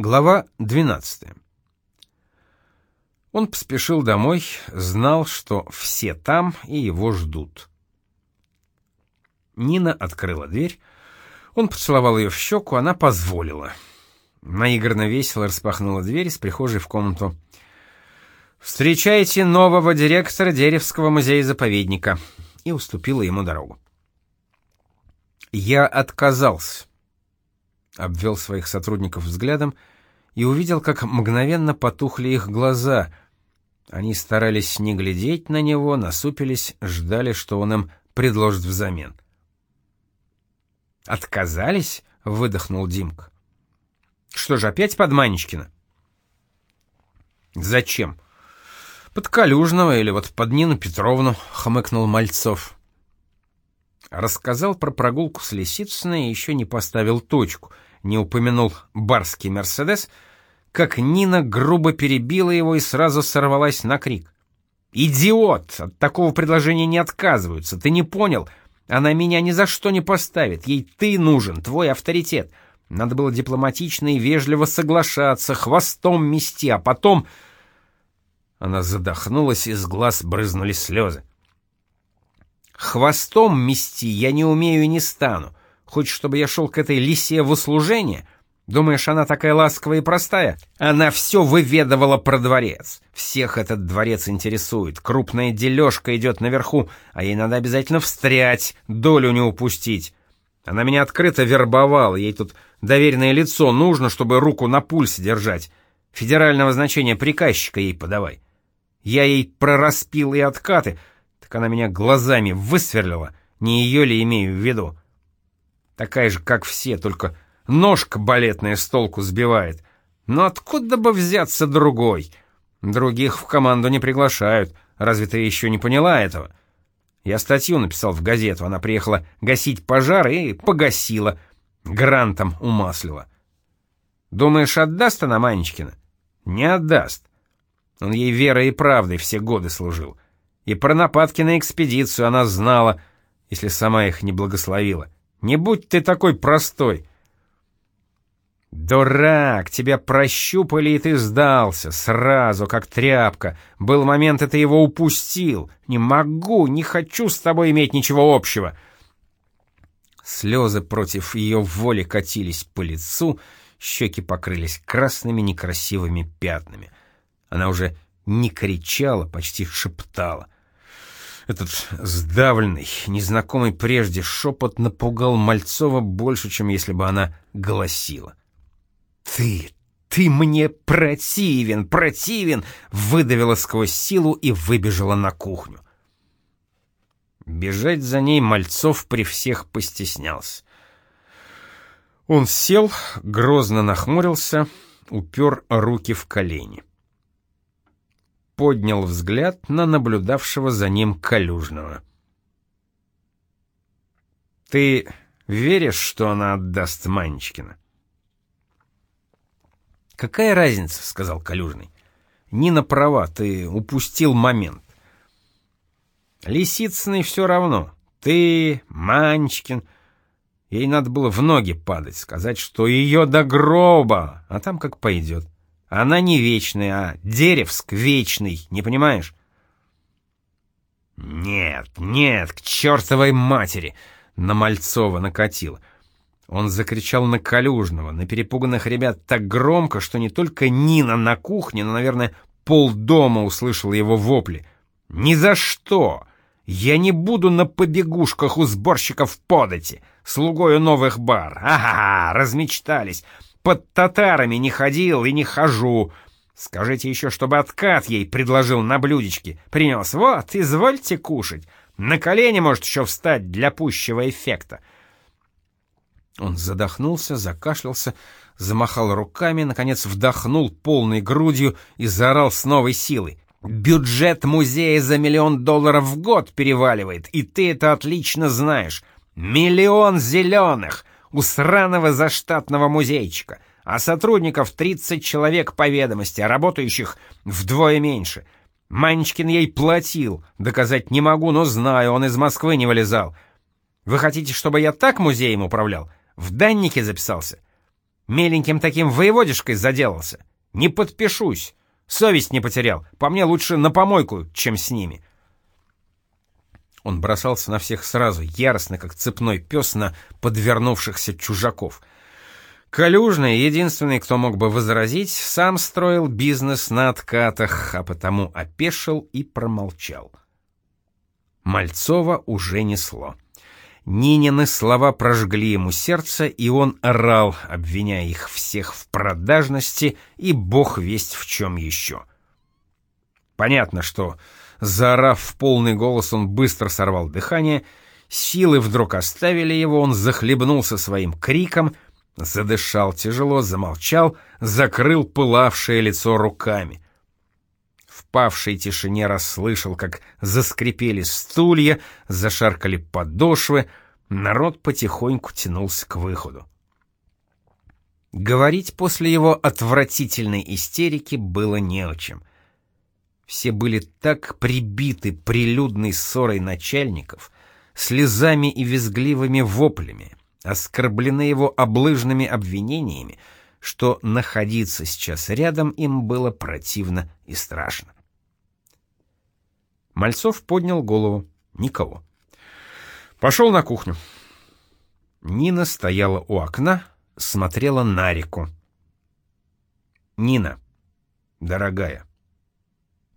Глава 12. Он поспешил домой, знал, что все там и его ждут. Нина открыла дверь, он поцеловал ее в щеку, она позволила. Наигранно весело распахнула дверь из прихожей в комнату. «Встречайте нового директора Деревского музея-заповедника», и уступила ему дорогу. «Я отказался», обвел своих сотрудников взглядом и увидел, как мгновенно потухли их глаза. Они старались не глядеть на него, насупились, ждали, что он им предложит взамен. «Отказались?» — выдохнул Димка. «Что же, опять под Манечкина?» «Зачем?» «Под Калюжного или вот под Нину Петровну», — хмыкнул Мальцов. Рассказал про прогулку с Лисицыной и еще не поставил точку — не упомянул барский «Мерседес», как Нина грубо перебила его и сразу сорвалась на крик. «Идиот! От такого предложения не отказываются, ты не понял? Она меня ни за что не поставит, ей ты нужен, твой авторитет. Надо было дипломатично и вежливо соглашаться, хвостом мести, а потом...» Она задохнулась, из глаз брызнули слезы. «Хвостом мести я не умею и не стану. Хочешь, чтобы я шел к этой лисе в услужение? Думаешь, она такая ласковая и простая? Она все выведывала про дворец. Всех этот дворец интересует. Крупная дележка идет наверху, а ей надо обязательно встрять, долю не упустить. Она меня открыто вербовала, ей тут доверенное лицо нужно, чтобы руку на пульсе держать. Федерального значения приказчика ей подавай. Я ей прораспил и откаты, так она меня глазами высверлила, не ее ли имею в виду. Такая же, как все, только ножка балетная с толку сбивает. Но откуда бы взяться другой? Других в команду не приглашают. Разве ты еще не поняла этого? Я статью написал в газету. Она приехала гасить пожар и погасила. Грантом умаслила. Думаешь, отдаст она Манечкина? Не отдаст. Он ей верой и правдой все годы служил. И про нападки на экспедицию она знала, если сама их не благословила. Не будь ты такой простой. Дурак, тебя прощупали, и ты сдался, сразу, как тряпка. Был момент, и ты его упустил. Не могу, не хочу с тобой иметь ничего общего. Слезы против ее воли катились по лицу, щеки покрылись красными некрасивыми пятнами. Она уже не кричала, почти шептала — этот сдавленный, незнакомый прежде шепот напугал Мальцова больше, чем если бы она голосила. «Ты, ты мне противен, противен!» выдавила сквозь силу и выбежала на кухню. Бежать за ней Мальцов при всех постеснялся. Он сел, грозно нахмурился, упер руки в колени поднял взгляд на наблюдавшего за ним Калюжного. «Ты веришь, что она отдаст Манечкина?» «Какая разница?» — сказал Калюжный. «Нина права, ты упустил момент». «Лисицыной все равно. Ты, Манечкин...» Ей надо было в ноги падать, сказать, что ее до гроба, а там как пойдет. Она не вечная, а Деревск вечный, не понимаешь? Нет, нет, к чертовой матери! На Мальцова накатило. Он закричал на Калюжного, на перепуганных ребят так громко, что не только Нина на кухне, но, наверное, полдома услышал его вопли. «Ни за что! Я не буду на побегушках у сборщиков подати, слугою новых бар! Ага, размечтались! Под татарами не ходил и не хожу. Скажите еще, чтобы откат ей предложил на блюдечке. Принес. Вот, извольте кушать. На колени может еще встать для пущего эффекта. Он задохнулся, закашлялся, замахал руками, наконец вдохнул полной грудью и заорал с новой силой. «Бюджет музея за миллион долларов в год переваливает, и ты это отлично знаешь. Миллион зеленых! У сраного заштатного музейчика, а сотрудников 30 человек по ведомости, а работающих вдвое меньше. Манечкин ей платил, доказать не могу, но знаю, он из Москвы не вылезал. Вы хотите, чтобы я так музеем управлял? В даннике записался? Меленьким таким воеводишкой заделался. Не подпишусь. Совесть не потерял. По мне лучше на помойку, чем с ними. Он бросался на всех сразу, яростно, как цепной пес на подвернувшихся чужаков. Калюжный, единственный, кто мог бы возразить, сам строил бизнес на откатах, а потому опешил и промолчал. Мальцова уже несло. Нинины слова прожгли ему сердце, и он орал, обвиняя их всех в продажности и бог весть в чем еще. Понятно, что, заорав в полный голос, он быстро сорвал дыхание, силы вдруг оставили его, он захлебнулся своим криком, задышал тяжело, замолчал, закрыл пылавшее лицо руками — в павшей тишине расслышал, как заскрипели стулья, зашаркали подошвы, народ потихоньку тянулся к выходу. Говорить после его отвратительной истерики было не о чем. Все были так прибиты прилюдной ссорой начальников, слезами и визгливыми воплями, оскорблены его облыжными обвинениями, что находиться сейчас рядом им было противно и страшно. Мальцов поднял голову. Никого. Пошел на кухню. Нина стояла у окна, смотрела на реку. «Нина, дорогая,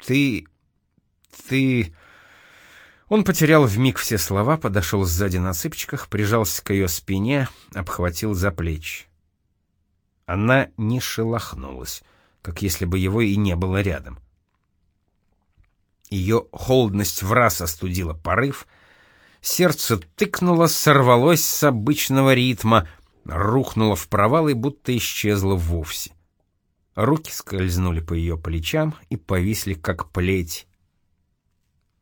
ты... ты...» Он потерял вмиг все слова, подошел сзади на цыпочках, прижался к ее спине, обхватил за плечи. Она не шелохнулась, как если бы его и не было рядом. Ее холодность в раз остудила порыв, сердце тыкнуло, сорвалось с обычного ритма, рухнуло в провал и будто исчезло вовсе. Руки скользнули по ее плечам и повисли, как плеть.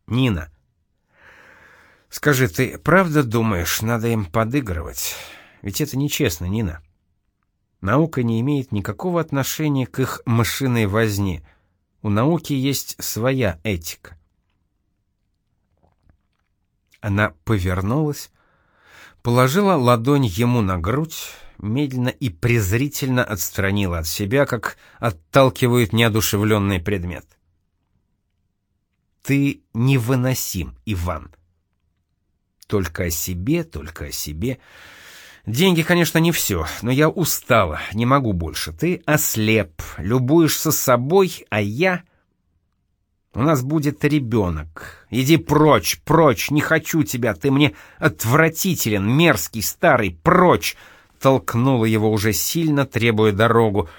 «Нина, скажи, ты правда думаешь, надо им подыгрывать? Ведь это нечестно, Нина». Наука не имеет никакого отношения к их мышиной возне. У науки есть своя этика. Она повернулась, положила ладонь ему на грудь, медленно и презрительно отстранила от себя, как отталкивают неодушевленный предмет. «Ты невыносим, Иван. Только о себе, только о себе. Деньги, конечно, не все, но я устала, не могу больше. Ты ослеп, любуешься собой, а я... У нас будет ребенок. Иди прочь, прочь, не хочу тебя, ты мне отвратителен, мерзкий, старый, прочь!» Толкнула его уже сильно, требуя дорогу.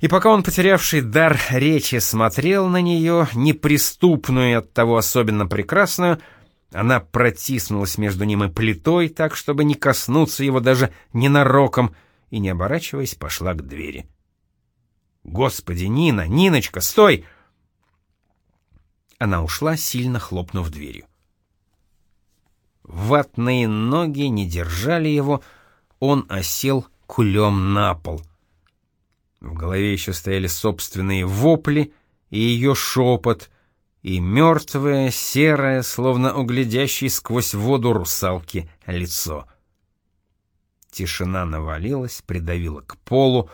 И пока он, потерявший дар речи, смотрел на нее, неприступную и оттого особенно прекрасную, — она протиснулась между ним и плитой, так, чтобы не коснуться его даже ненароком, и, не оборачиваясь, пошла к двери. «Господи, Нина! Ниночка, стой!» Она ушла, сильно хлопнув дверью. Ватные ноги не держали его, он осел кулем на пол. В голове еще стояли собственные вопли и ее шепот — и мертвое, серое, словно углядящий сквозь воду русалки, лицо. Тишина навалилась, придавила к полу.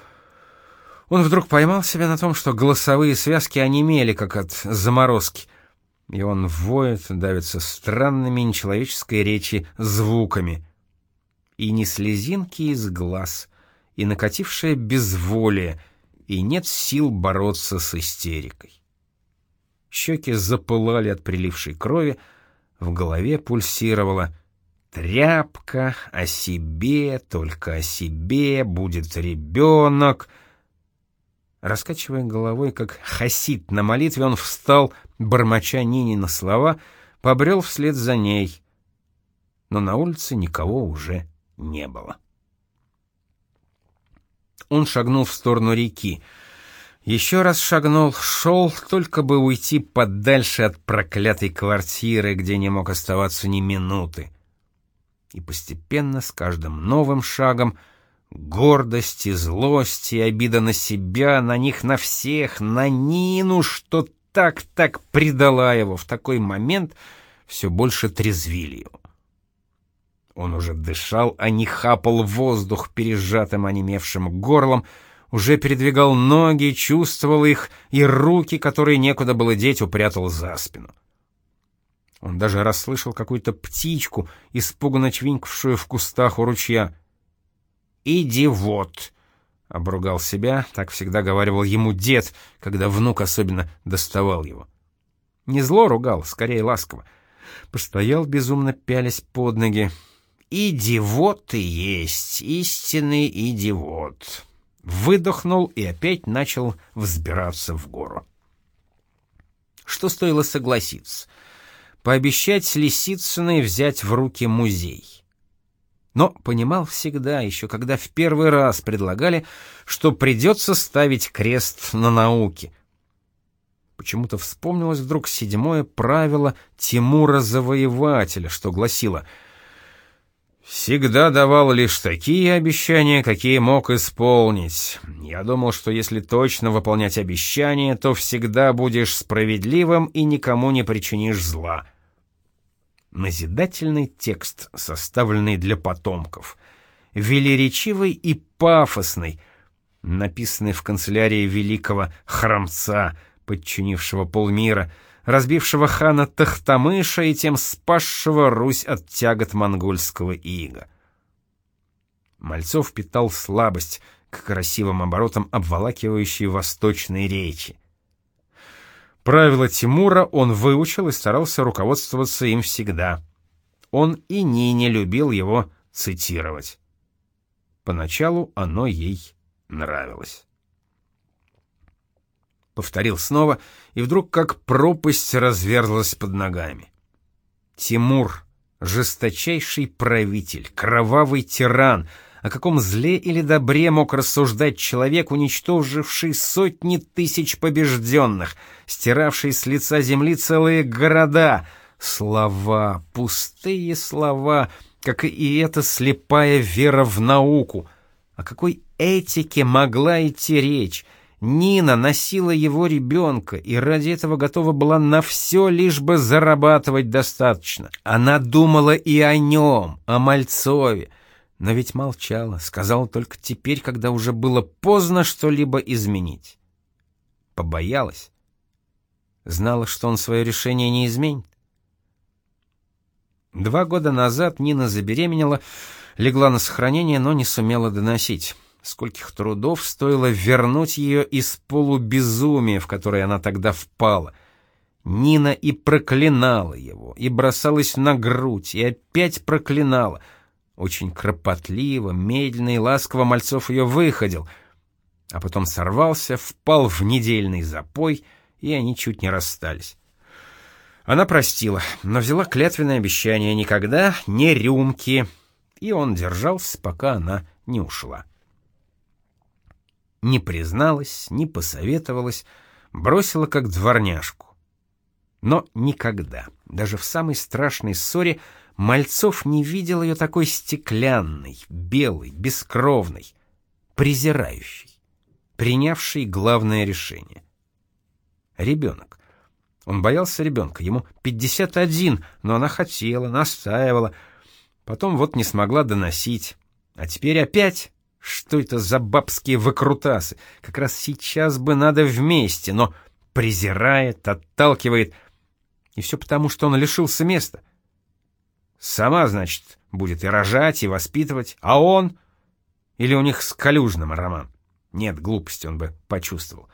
Он вдруг поймал себя на том, что голосовые связки онемели, как от заморозки, и он воет, давится странными нечеловеческой речи звуками. И не слезинки из глаз, и накатившее безволие, и нет сил бороться с истерикой. Щеки запылали от прилившей крови, в голове пульсировало «Тряпка, о себе, только о себе, будет ребенок». Раскачивая головой, как хасид на молитве, он встал, бормоча Нине на слова, побрел вслед за ней. Но на улице никого уже не было. Он шагнул в сторону реки — еще раз шагнул, шел, только бы уйти подальше от проклятой квартиры, где не мог оставаться ни минуты. И постепенно, с каждым новым шагом, гордость и злость и обида на себя, на них, на всех, на Нину, что так-так предала его в такой момент, все больше трезвили его. Он уже дышал, а не хапал воздух пережатым онемевшим горлом, уже передвигал ноги, чувствовал их, и руки, которые некуда было деть, упрятал за спину. Он даже расслышал какую-то птичку, испуганно чвинкавшую в кустах у ручья. «Иди вот!» — обругал себя, так всегда говаривал ему дед, когда внук особенно доставал его. Не зло ругал, скорее ласково. Постоял безумно пялясь под ноги. «Идиот ты есть, истинный идиот!» Выдохнул и опять начал взбираться в гору. Что стоило согласиться? Пообещать Лисицыной взять в руки музей. Но понимал всегда, еще когда в первый раз предлагали, что придется ставить крест на науке — Почему-то вспомнилось вдруг седьмое правило Тимура Завоевателя, что гласило «Всегда давал лишь такие обещания, какие мог исполнить. Я думал, что если точно выполнять обещания, то всегда будешь справедливым и никому не причинишь зла». Назидательный текст, составленный для потомков, велеречивый и пафосный, написанный в канцелярии великого храмца – подчинившего полмира, разбившего хана Тахтамыша и тем спасшего Русь от тягот монгольского ига. Мальцов питал слабость к красивым оборотам обволакивающей восточной речи. Правила Тимура он выучил и старался руководствоваться им всегда. Он и Нине любил его цитировать. Поначалу оно ей нравилось повторил снова, и вдруг как пропасть разверзлась под ногами. Тимур, жесточайший правитель, кровавый тиран, о каком зле или добре мог рассуждать человек, уничтоживший сотни тысяч побежденных, стиравший с лица земли целые города. Слова, пустые слова, как и эта слепая вера в науку. О какой этике могла идти речь? Нина носила его ребенка и ради этого готова была на все, лишь бы зарабатывать достаточно. Она думала и о нем, о Мальцове, но ведь молчала, сказала только теперь, когда уже было поздно что-либо изменить. Побоялась. Знала, что он свое решение не изменит. Два года назад Нина забеременела, легла на сохранение, но не сумела доносить скольких трудов стоило вернуть ее из полубезумия, в которое она тогда впала. Нина и проклинала его, и бросалась на грудь, и опять проклинала. Очень кропотливо, медленно и ласково Мальцов ее выходил, а потом сорвался, впал в недельный запой, и они чуть не расстались. Она простила, но взяла клятвенное обещание никогда не рюмки, и он держался, пока она не ушла не призналась, не посоветовалась, бросила как дворняжку. Но никогда, даже в самой страшной ссоре, Мальцов не видел ее такой стеклянной, белой, бескровной, презирающей, принявшей главное решение. Ребенок. Он боялся ребенка, ему 51, но она хотела, настаивала, потом вот не смогла доносить, а теперь опять что это за бабские выкрутасы? Как раз сейчас бы надо вместе, но презирает, отталкивает. И все потому, что он лишился места. Сама, значит, будет и рожать, и воспитывать, а он... Или у них с Калюжным роман? Нет, глупости он бы почувствовал.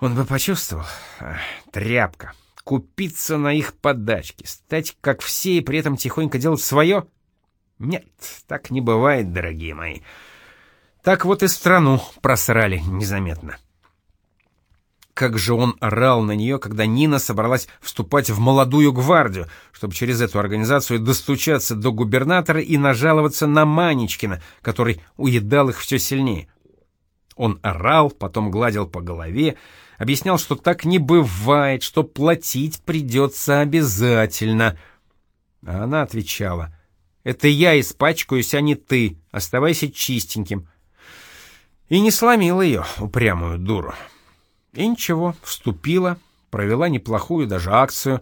Он бы почувствовал. Ах, тряпка. Купиться на их подачки, стать как все и при этом тихонько делать свое? Нет, так не бывает, дорогие мои. Так вот и страну просрали незаметно. Как же он орал на нее, когда Нина собралась вступать в молодую гвардию, чтобы через эту организацию достучаться до губернатора и нажаловаться на Манечкина, который уедал их все сильнее. Он орал, потом гладил по голове, объяснял, что так не бывает, что платить придется обязательно. А она отвечала, «Это я испачкаюсь, а не ты, оставайся чистеньким». И не сломила ее, упрямую дуру. И ничего, вступила, провела неплохую даже акцию,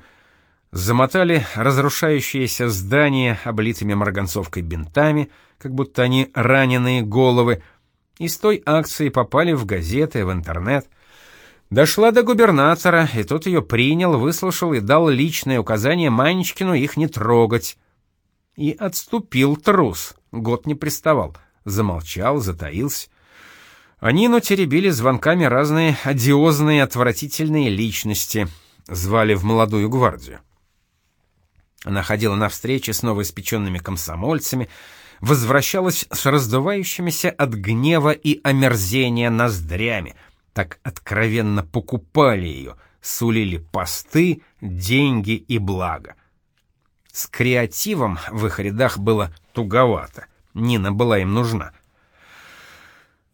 замотали разрушающиеся здания облитыми марганцовкой бинтами, как будто они раненые головы, и с той акции попали в газеты, в интернет. Дошла до губернатора, и тот ее принял, выслушал и дал личное указание Манечкину их не трогать. И отступил трус, год не приставал, замолчал, затаился. А Нину теребили звонками разные одиозные, отвратительные личности, звали в молодую гвардию. Она ходила на встречи с новоиспеченными комсомольцами, возвращалась с раздувающимися от гнева и омерзения ноздрями, так откровенно покупали ее, сулили посты, деньги и благо. С креативом в их рядах было туговато, Нина была им нужна.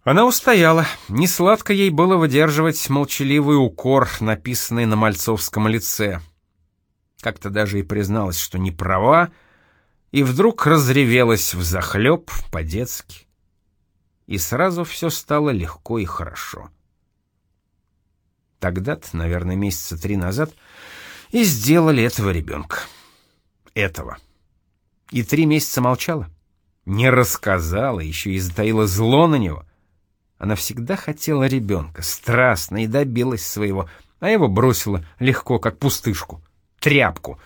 Она устояла, несладко ей было выдерживать молчаливый укор, написанный на мальцовском лице — как-то даже и призналась, что не права, и вдруг разревелась взахлеб по-детски. И сразу все стало легко и хорошо. Тогда-то, наверное, месяца три назад, и сделали этого ребенка. Этого. И три месяца молчала. Не рассказала, еще и затаила зло на него. Она всегда хотела ребенка, страстно и добилась своего, а его бросила легко, как пустышку тряпку.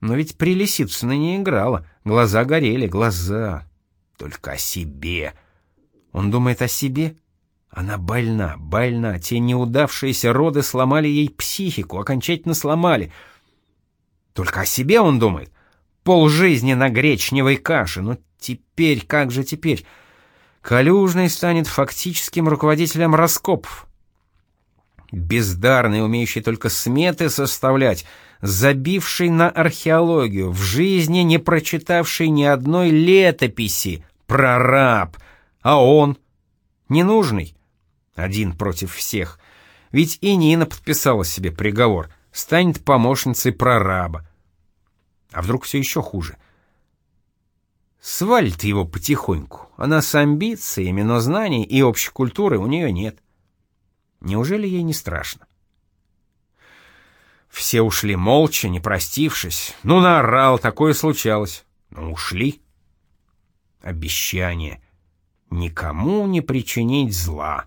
Но ведь при Лисицыной не играла. Глаза горели, глаза. Только о себе. Он думает о себе? Она больна, больна. Те неудавшиеся роды сломали ей психику, окончательно сломали. Только о себе он думает. Пол жизни на гречневой каше. Но теперь, как же теперь? Калюжный станет фактическим руководителем раскопов. Бездарный, умеющий только сметы составлять — забивший на археологию, в жизни не прочитавший ни одной летописи, прораб, а он ненужный, один против всех. Ведь и Нина подписала себе приговор, станет помощницей прораба. А вдруг все еще хуже? Свалит его потихоньку. Она с амбициями, но знаний и общей культуры у нее нет. Неужели ей не страшно? Все ушли молча, не простившись. Ну, наорал, такое случалось. Ну, ушли. Обещание. Никому не причинить зла.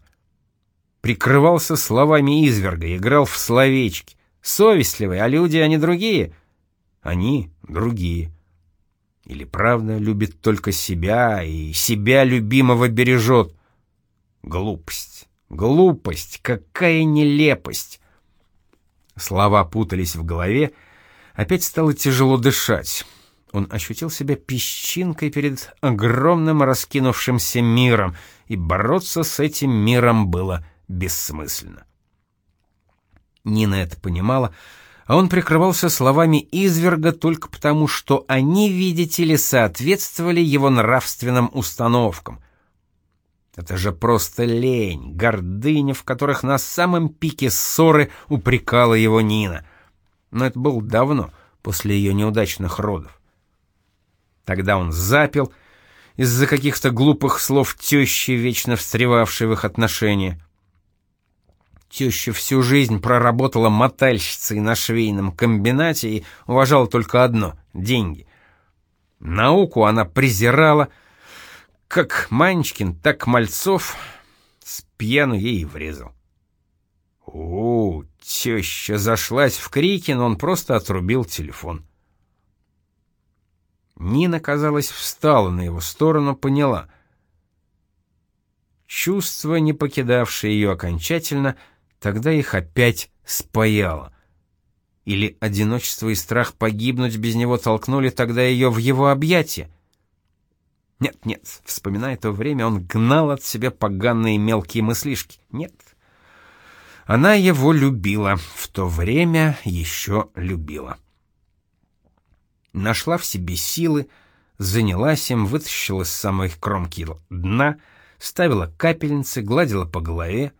Прикрывался словами изверга, играл в словечки. Совестливый, а люди, они другие. Они другие. Или правда любит только себя и себя любимого бережет. Глупость, глупость, какая нелепость. Слова путались в голове, опять стало тяжело дышать. Он ощутил себя песчинкой перед огромным раскинувшимся миром, и бороться с этим миром было бессмысленно. Нина это понимала, а он прикрывался словами изверга только потому, что они, видите ли, соответствовали его нравственным установкам — это же просто лень, гордыня, в которых на самом пике ссоры упрекала его Нина. Но это было давно, после ее неудачных родов. Тогда он запил из-за каких-то глупых слов тещи, вечно встревавшей в их отношения. Теща всю жизнь проработала мотальщицей на швейном комбинате и уважала только одно — деньги. Науку она презирала — как Манчкин, так Мальцов с пьяну ей врезал. О, теща зашлась в крике, но он просто отрубил телефон. Нина, казалось, встала на его сторону, поняла. Чувства, не покидавшие ее окончательно, тогда их опять спаяло. Или одиночество и страх погибнуть без него толкнули тогда ее в его объятия. Нет, нет, вспоминая то время, он гнал от себя поганые мелкие мыслишки. Нет. Она его любила, в то время еще любила. Нашла в себе силы, занялась им, вытащила с самой кромки дна, ставила капельницы, гладила по голове.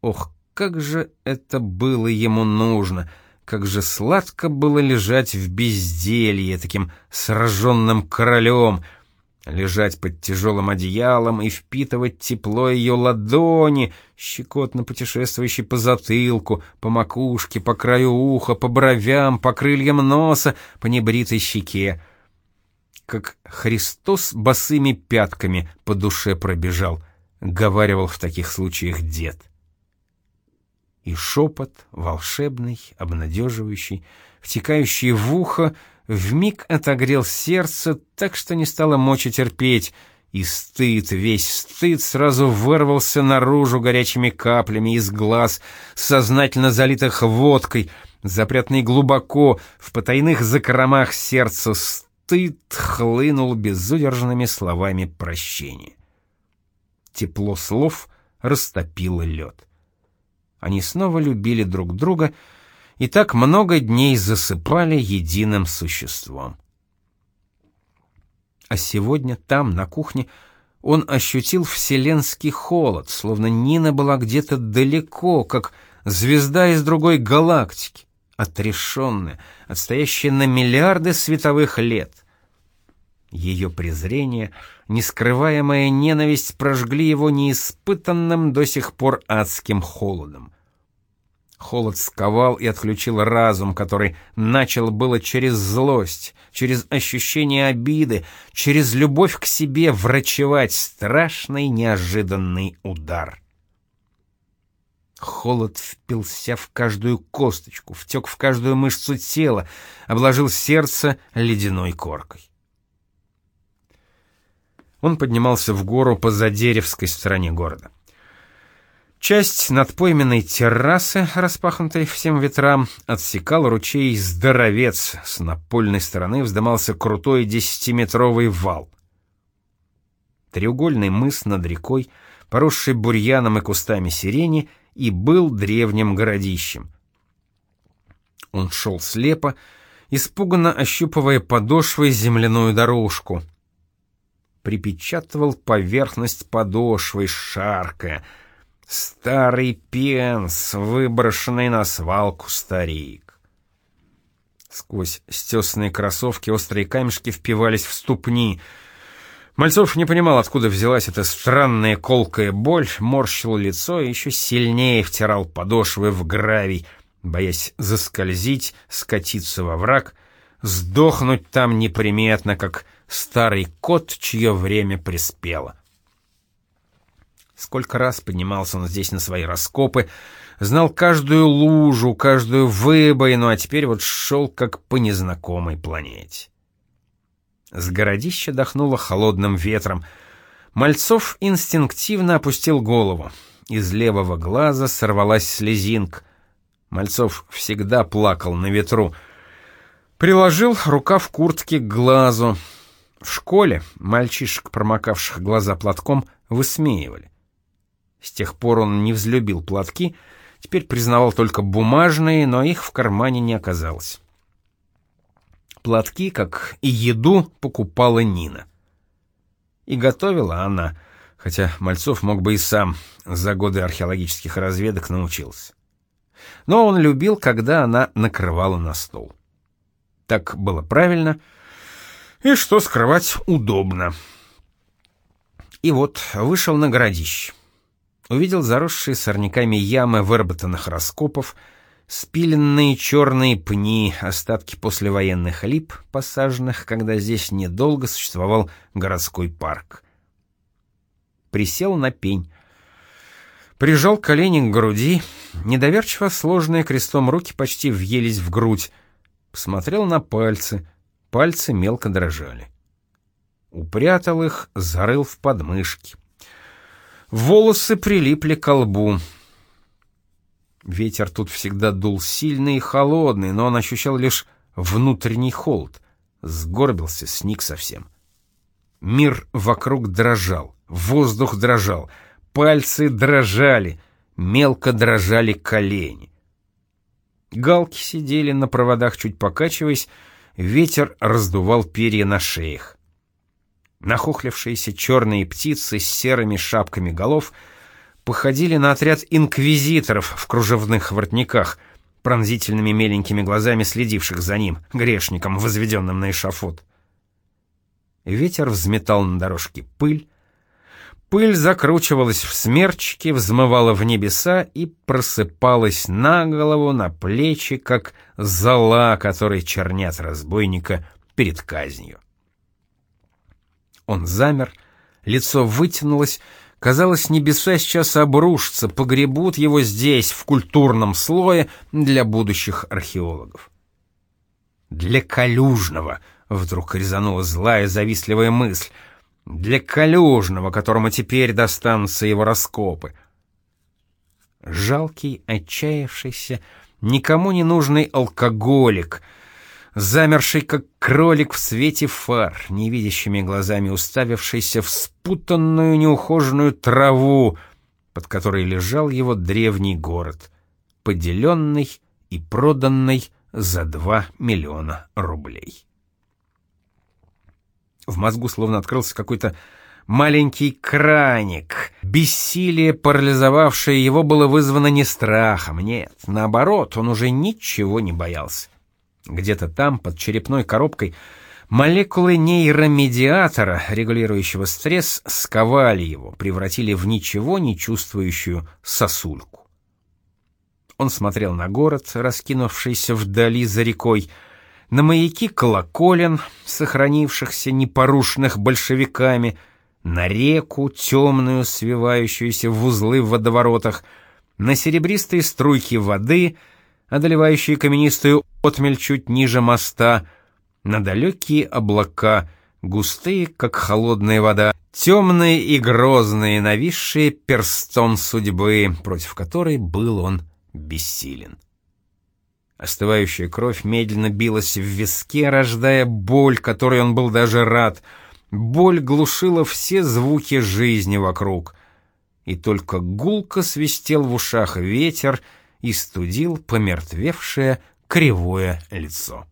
Ох, как же это было ему нужно! Как же сладко было лежать в безделье таким сраженным королем — лежать под тяжелым одеялом и впитывать тепло ее ладони, щекотно путешествующей по затылку, по макушке, по краю уха, по бровям, по крыльям носа, по небритой щеке. Как Христос босыми пятками по душе пробежал, говаривал в таких случаях дед. И шепот, волшебный, обнадеживающий, втекающий в ухо, вмиг отогрел сердце так, что не стало мочи терпеть, и стыд, весь стыд сразу вырвался наружу горячими каплями из глаз, сознательно залитых водкой, запрятанный глубоко в потайных закромах сердца стыд хлынул безудержными словами прощения. Тепло слов растопило лед. Они снова любили друг друга, и так много дней засыпали единым существом. А сегодня там, на кухне, он ощутил вселенский холод, словно Нина была где-то далеко, как звезда из другой галактики, отрешенная, отстоящая на миллиарды световых лет. Ее презрение, нескрываемая ненависть прожгли его неиспытанным до сих пор адским холодом. Холод сковал и отключил разум, который начал было через злость, через ощущение обиды, через любовь к себе врачевать страшный неожиданный удар. Холод впился в каждую косточку, втек в каждую мышцу тела, обложил сердце ледяной коркой. Он поднимался в гору по Задеревской стороне города. Часть надпойменной террасы, распахнутой всем ветрам, отсекал ручей здоровец, с напольной стороны вздымался крутой десятиметровый вал. Треугольный мыс над рекой, поросший бурьяном и кустами сирени, и был древним городищем. Он шел слепо, испуганно ощупывая подошвой земляную дорожку. Припечатывал поверхность подошвой, шаркая — Старый пенс, выброшенный на свалку старик. Сквозь стесанные кроссовки острые камешки впивались в ступни. Мальцов не понимал, откуда взялась эта странная колкая боль, морщил лицо и еще сильнее втирал подошвы в гравий, боясь заскользить, скатиться во враг, сдохнуть там неприметно, как старый кот, чье время приспело. Сколько раз поднимался он здесь на свои раскопы, знал каждую лужу, каждую выбоину, а теперь вот шел как по незнакомой планете. С городища дохнуло холодным ветром. Мальцов инстинктивно опустил голову. Из левого глаза сорвалась слезинка. Мальцов всегда плакал на ветру. Приложил рукав куртки к глазу. В школе мальчишек, промокавших глаза платком, высмеивали. С тех пор он не взлюбил платки, теперь признавал только бумажные, но их в кармане не оказалось. Платки, как и еду, покупала Нина. И готовила она, хотя Мальцов мог бы и сам за годы археологических разведок научился. Но он любил, когда она накрывала на стол. Так было правильно, и что скрывать удобно. И вот вышел на городище увидел заросшие сорняками ямы выработанных раскопов, спиленные черные пни, остатки послевоенных лип, посаженных, когда здесь недолго существовал городской парк. Присел на пень. Прижал колени к груди, недоверчиво сложные крестом руки почти въелись в грудь. Посмотрел на пальцы, пальцы мелко дрожали. Упрятал их, зарыл в подмышки. Волосы прилипли к лбу. Ветер тут всегда дул сильный и холодный, но он ощущал лишь внутренний холод. Сгорбился, сник совсем. Мир вокруг дрожал, воздух дрожал, пальцы дрожали, мелко дрожали колени. Галки сидели на проводах, чуть покачиваясь, ветер раздувал перья на шеях. Нахохлившиеся черные птицы с серыми шапками голов походили на отряд инквизиторов в кружевных воротниках, пронзительными меленькими глазами следивших за ним, грешником, возведенным на эшафот. Ветер взметал на дорожке пыль. Пыль закручивалась в смерчики, взмывала в небеса и просыпалась на голову, на плечи, как зола, которой чернят разбойника перед казнью. Он замер, лицо вытянулось, казалось, небеса сейчас обрушатся, погребут его здесь, в культурном слое, для будущих археологов. Для Калюжного — Вдруг резанула злая завистливая мысль. Для Калюжного, которому теперь достанутся его раскопы. Жалкий, отчаявшийся, никому не нужный алкоголик, замерший как кролик в свете фар, невидящими глазами уставившийся в спутанную неухоженную траву, под которой лежал его древний город, поделенный и проданный за два миллиона рублей. В мозгу словно открылся какой-то маленький краник. Бессилие, парализовавшее его, было вызвано не страхом, нет, наоборот, он уже ничего не боялся. Где-то там, под черепной коробкой, молекулы нейромедиатора, регулирующего стресс, сковали его, превратили в ничего не чувствующую сосульку. Он смотрел на город, раскинувшийся вдали за рекой, на маяки колоколен, сохранившихся непорушных большевиками, на реку, темную, свивающуюся в узлы в водоворотах, на серебристые струйки воды, одолевающие каменистую отмель чуть ниже моста, на далекие облака, густые, как холодная вода, темные и грозные, нависшие перстом судьбы, против которой был он бессилен. Остывающая кровь медленно билась в виске, рождая боль, которой он был даже рад. Боль глушила все звуки жизни вокруг. И только гулко свистел в ушах ветер и студил помертвевшее кривое лицо.